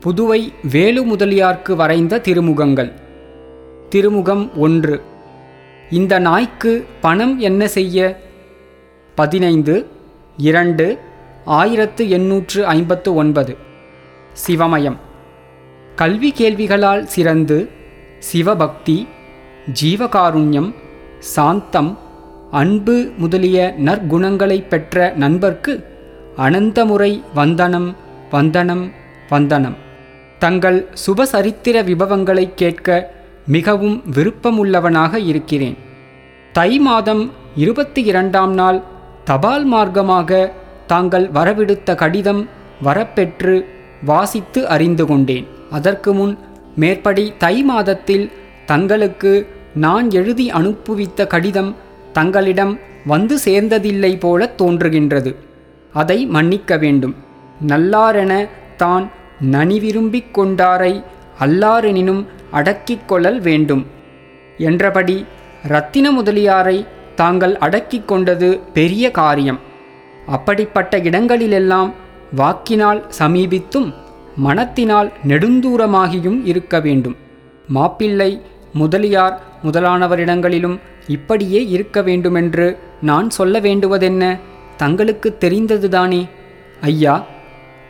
புதுவை வேலு முதலியார்க்கு வரைந்த திருமுகங்கள். திருமுகம் ஒன்று. இந்த நாய்க்கு பணம் என்ன செய்ய? பதினைந்து இரண்டு ஆயிரத்து எண்ணூற்று ஐம்பத்து ஒன்பது. சிவமயம். கல்வி கேள்விகளால் சிறந்து சிவபக்தி ஜீவகாருண்யம் சாந்தம் அன்பு முதலிய நற்குணங்களைப் பெற்ற நண்பர்க்கு அனந்தமுறை வந்தனம் வந்தனம் வந்தனம். தங்கள் சுபசரித்திர விபவங்களைக் கேட்க மிகவும் விருப்பமுள்ளவனாக இருக்கிறேன். தை மாதம் இருபத்தி இரண்டாம் நாள் தபால் மார்க்கமாக தாங்கள் வரவிடுத்த கடிதம் வரப்பெற்று வாசித்து அறிந்து கொண்டேன். அதற்கு முன் மேற்படி தை மாதத்தில் தங்களுக்கு நான் எழுதி அனுப்புவித்த கடிதம் தங்களிடம் வந்து சேர்ந்ததில்லை போல தோன்றுகின்றது. அதை மன்னிக்க வேண்டும். நல்லாரென தான் நனி விரும்பிக் கொண்டாரை அல்லாரெனினும் அடக்கிக் கொள்ளல் வேண்டும். என்றபடி ரத்தின முதலியாரை தாங்கள் அடக்கிக் கொண்டது பெரிய காரியம். அப்படிப்பட்ட இடங்களிலெல்லாம் வாக்கினால் சமீபித்தும் மனத்தினால் நெடுந்தூரமாகியும் இருக்க வேண்டும். மாப்பிள்ளை முதலியார் முதலானவரிடங்களிலும் இப்படியே இருக்க வேண்டுமென்று நான் சொல்ல வேண்டுவதென்ன? தங்களுக்கு தெரிந்ததுதானே? ஐயா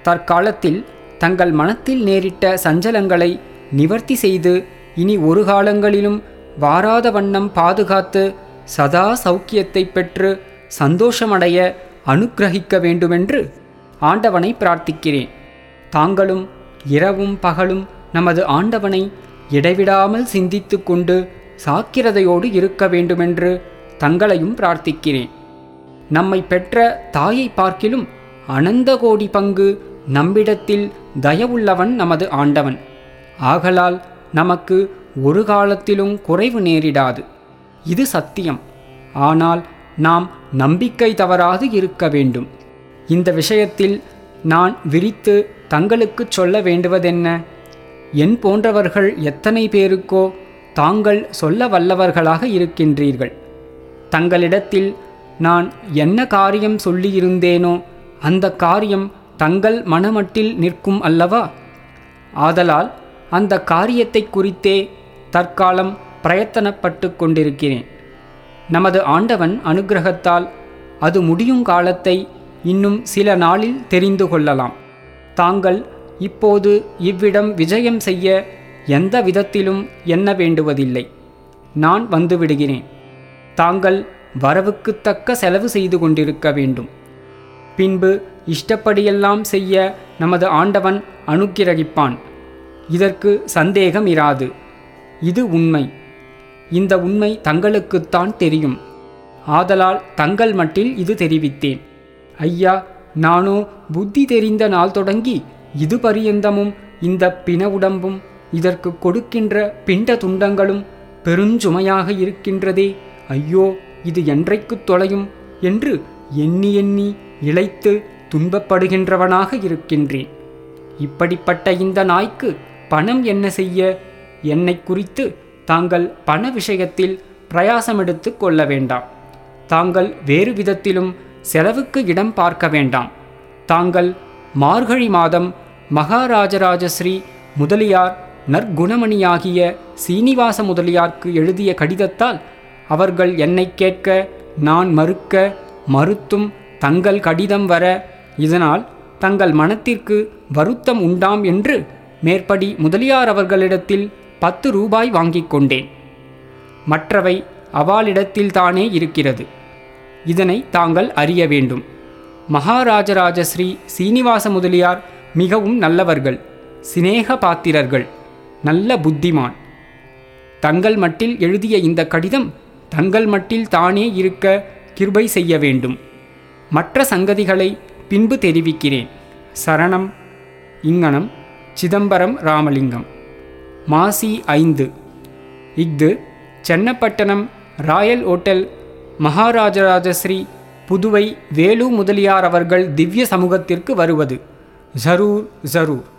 தற்காலத்தில் தங்கள் மனத்தில் நேரிட்ட சஞ்சலங்களை நிவர்த்தி செய்து இனி ஒரு காலங்களிலும் வாராத வண்ணம் பாதுகாத்து சதா சௌக்கியத்தை பெற்று சந்தோஷமடைய அனுக்கிரகிக்க வேண்டுமென்று ஆண்டவனை பிரார்த்திக்கிறேன். தாங்களும் இரவும் பகலும் நமது ஆண்டவனை இடைவிடாமல் சிந்தித்து கொண்டு சாக்கிரதையோடு இருக்க வேண்டுமென்று தங்களையும் பிரார்த்திக்கிறேன். நம்மை பெற்ற தாயை பார்க்கிலும் அனந்த கோடி பங்கு நம்மிடத்தில் தயவுள்ளவன் நமது ஆண்டவன். ஆகலால் நமக்கு ஒரு காலத்திலும் குறைவு நேரிடாது. இது சத்தியம். ஆனால் நாம் நம்பிக்கை தவறாது இருக்க வேண்டும். இந்த விஷயத்தில் நான் விரித்து தங்களுக்கு சொல்ல வேண்டுவதென்ன? என் போன்றவர்கள் எத்தனை பேருக்கோ தாங்கள் சொல்ல வல்லவர்களாக இருக்கின்றீர்கள். தங்களிடத்தில் நான் என்ன காரியம் சொல்லியிருந்தேனோ அந்த காரியம் தங்கள் மனமட்டில் நிற்கும் அல்லவா? ஆதலால் அந்த காரியத்தை குறித்தே தற்காலம் பிரயத்தனப்பட்டு கொண்டிருக்கிறேன். நமது ஆண்டவன் அனுக்கிரகத்தால் அது முடியும் காலத்தை இன்னும் சில நாளில் தெரிந்து கொள்ளலாம். தாங்கள் இப்போது இவ்விடம் விஜயம் செய்ய எந்த விதத்திலும் எண்ண வேண்டுவதில்லை. நான் வந்துவிடுகிறேன் தாங்கள் வரவுக்குத் தக்க செலவு செய்து கொண்டிருக்க வேண்டும். பின்பு இஷ்டப்படியெல்லாம் செய்ய நமது ஆண்டவன் அனுக்கிரகிப்பான். இதற்கு சந்தேகம் இராது. இது உண்மை. இந்த உண்மை தங்களுக்குத்தான் தெரியும். ஆதலால் தங்கள் மட்டில் இது தெரிவித்தேன். ஐயா நானோ புத்தி தெரிந்த நாள் தொடங்கி இது பரியந்தமும் இந்த பிண உடம்பும் இதற்கு கொடுக்கின்ற பிண்ட துண்டங்களும் பெருஞ்சுமையாக இருக்கின்றதே. ஐயோ இது என்றைக்குத் தொலையும் என்று எண்ணி எண்ணி இழைத்து துன்பப்படுகின்றவனாக இருக்கின்றேன். இப்படிப்பட்ட இந்த நாய்க்கு பணம் என்ன செய்ய? என்னை குறித்து தாங்கள் பண விஷயத்தில் பிரயாசமெடுத்து கொள்ள வேண்டாம். தாங்கள் வேறு விதத்திலும் செலவுக்கு இடம் பார்க்க வேண்டாம். தாங்கள் மார்கழி மாதம் மகாராஜராஜஸ்ரீ முதலியார் நற்குணமணியாகிய சீனிவாச முதலியார்க்கு எழுதிய கடிதத்தால் அவர்கள் என்னை கேட்க நான் மறுக்க மறுத்தும் தங்கள் கடிதம் வர இதனால் தங்கள் மனத்திற்கு வருத்தம் உண்டாம் என்று மேற்படி முதலியார் அவர்களிடத்தில் பத்து ரூபாய் வாங்கிக் கொண்டேன். மற்றவை அவாளிடத்தில் தானே இருக்கிறது. இதனை தாங்கள் அறிய வேண்டும். மகாராஜராஜ ஸ்ரீ சீனிவாச முதலியார் மிகவும் நல்லவர்கள் சிநேக பாத்திரர்கள் நல்ல புத்திமான். தங்கள் மட்டில் எழுதிய இந்த கடிதம் தங்கள் மட்டில் தானே இருக்க கிருபை செய்ய வேண்டும். மற்ற சங்கதிகளை பின்பு தெரிவிக்கிறேன். சரணம் இங்கனம் சிதம்பரம் ராமலிங்கம். மாசி ஐந்து. இஃது சென்னப்பட்டணம் ராயல் ஓட்டல் மகாராஜராஜஸ்ரீ புதுவை வேலு முதலியார் அவர்கள் திவ்ய சமூகத்திற்கு வருவது. ஜரூர் ஜரூர்.